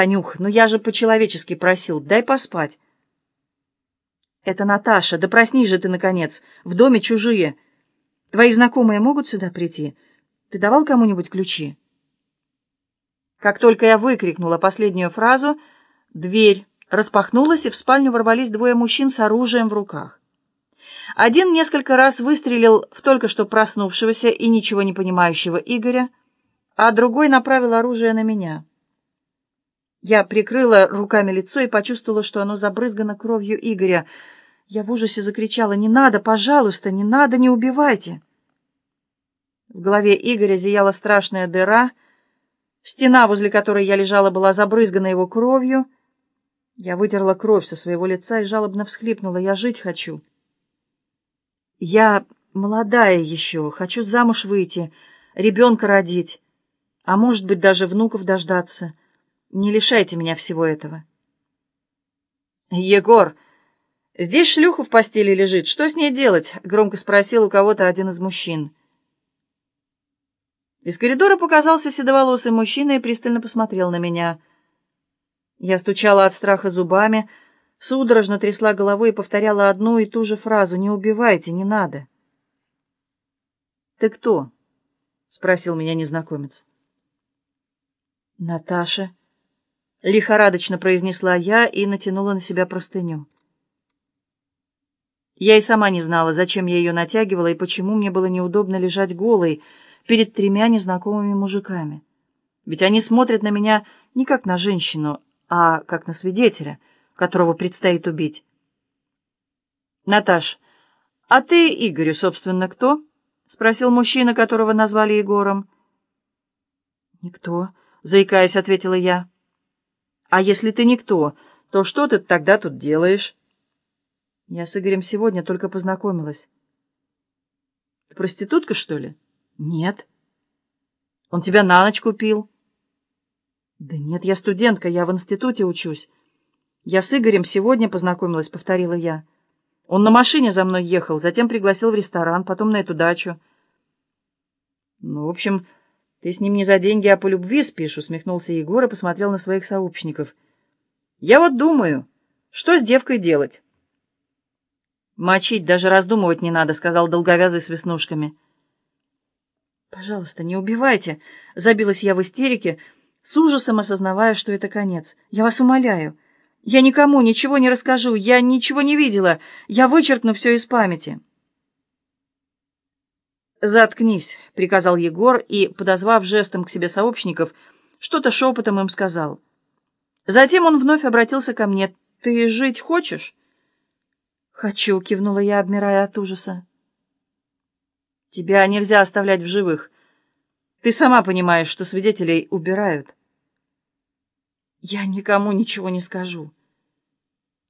Танюх, ну я же по-человечески просил, дай поспать. Это Наташа, да проснись же ты, наконец, в доме чужие. Твои знакомые могут сюда прийти? Ты давал кому-нибудь ключи? Как только я выкрикнула последнюю фразу, дверь распахнулась, и в спальню ворвались двое мужчин с оружием в руках. Один несколько раз выстрелил в только что проснувшегося и ничего не понимающего Игоря, а другой направил оружие на меня. Я прикрыла руками лицо и почувствовала, что оно забрызгано кровью Игоря. Я в ужасе закричала «Не надо, пожалуйста, не надо, не убивайте!» В голове Игоря зияла страшная дыра. Стена, возле которой я лежала, была забрызгана его кровью. Я вытерла кровь со своего лица и жалобно всхлипнула. «Я жить хочу!» «Я молодая еще, хочу замуж выйти, ребенка родить, а может быть, даже внуков дождаться». Не лишайте меня всего этого. Егор, здесь шлюха в постели лежит. Что с ней делать? Громко спросил у кого-то один из мужчин. Из коридора показался седоволосый мужчина и пристально посмотрел на меня. Я стучала от страха зубами, судорожно трясла головой и повторяла одну и ту же фразу «Не убивайте, не надо». «Ты кто?» — спросил меня незнакомец. «Наташа». Лихорадочно произнесла я и натянула на себя простыню. Я и сама не знала, зачем я ее натягивала и почему мне было неудобно лежать голой перед тремя незнакомыми мужиками. Ведь они смотрят на меня не как на женщину, а как на свидетеля, которого предстоит убить. «Наташ, а ты Игорю, собственно, кто?» — спросил мужчина, которого назвали Егором. «Никто», — заикаясь, ответила я. А если ты никто, то что ты тогда тут делаешь? Я с Игорем сегодня только познакомилась. Ты проститутка, что ли? Нет. Он тебя на ночь купил? Да нет, я студентка, я в институте учусь. Я с Игорем сегодня познакомилась, повторила я. Он на машине за мной ехал, затем пригласил в ресторан, потом на эту дачу. Ну, в общем... «Ты с ним не за деньги, а по любви спишь», — усмехнулся Егор и посмотрел на своих сообщников. «Я вот думаю, что с девкой делать?» «Мочить даже раздумывать не надо», — сказал долговязый с веснушками. «Пожалуйста, не убивайте», — забилась я в истерике, с ужасом осознавая, что это конец. «Я вас умоляю. Я никому ничего не расскажу, я ничего не видела, я вычеркну все из памяти». «Заткнись», — приказал Егор и, подозвав жестом к себе сообщников, что-то шепотом им сказал. Затем он вновь обратился ко мне. «Ты жить хочешь?» «Хочу», — кивнула я, обмирая от ужаса. «Тебя нельзя оставлять в живых. Ты сама понимаешь, что свидетелей убирают». «Я никому ничего не скажу».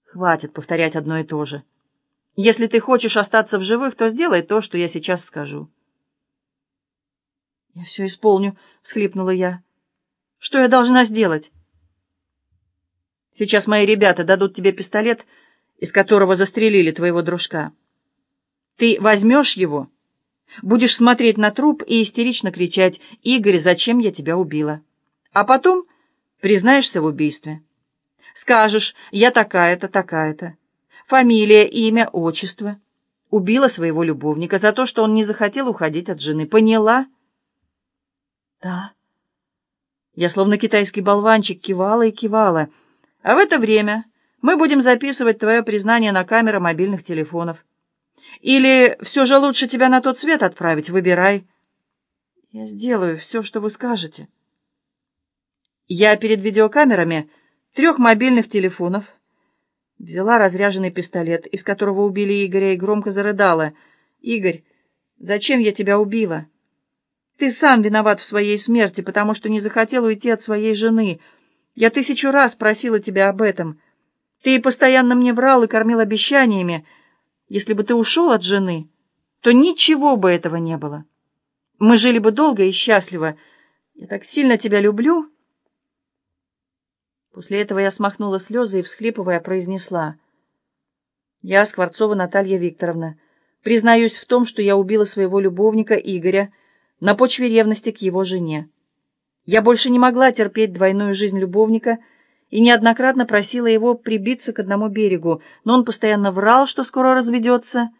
«Хватит повторять одно и то же. Если ты хочешь остаться в живых, то сделай то, что я сейчас скажу». «Я все исполню», — всхлипнула я. «Что я должна сделать?» «Сейчас мои ребята дадут тебе пистолет, из которого застрелили твоего дружка. Ты возьмешь его, будешь смотреть на труп и истерично кричать «Игорь, зачем я тебя убила?» А потом признаешься в убийстве. Скажешь «Я такая-то, такая-то». Фамилия, имя, отчество. Убила своего любовника за то, что он не захотел уходить от жены. Поняла?» «Да». Я словно китайский болванчик кивала и кивала. «А в это время мы будем записывать твое признание на камеры мобильных телефонов. Или все же лучше тебя на тот свет отправить, выбирай». «Я сделаю все, что вы скажете». Я перед видеокамерами трех мобильных телефонов взяла разряженный пистолет, из которого убили Игоря, и громко зарыдала. «Игорь, зачем я тебя убила?» Ты сам виноват в своей смерти, потому что не захотел уйти от своей жены. Я тысячу раз просила тебя об этом. Ты постоянно мне врал и кормил обещаниями. Если бы ты ушел от жены, то ничего бы этого не было. Мы жили бы долго и счастливо. Я так сильно тебя люблю. После этого я смахнула слезы и, всхлипывая, произнесла. Я, Скворцова Наталья Викторовна, признаюсь в том, что я убила своего любовника Игоря, на почве ревности к его жене. Я больше не могла терпеть двойную жизнь любовника и неоднократно просила его прибиться к одному берегу, но он постоянно врал, что скоро разведется,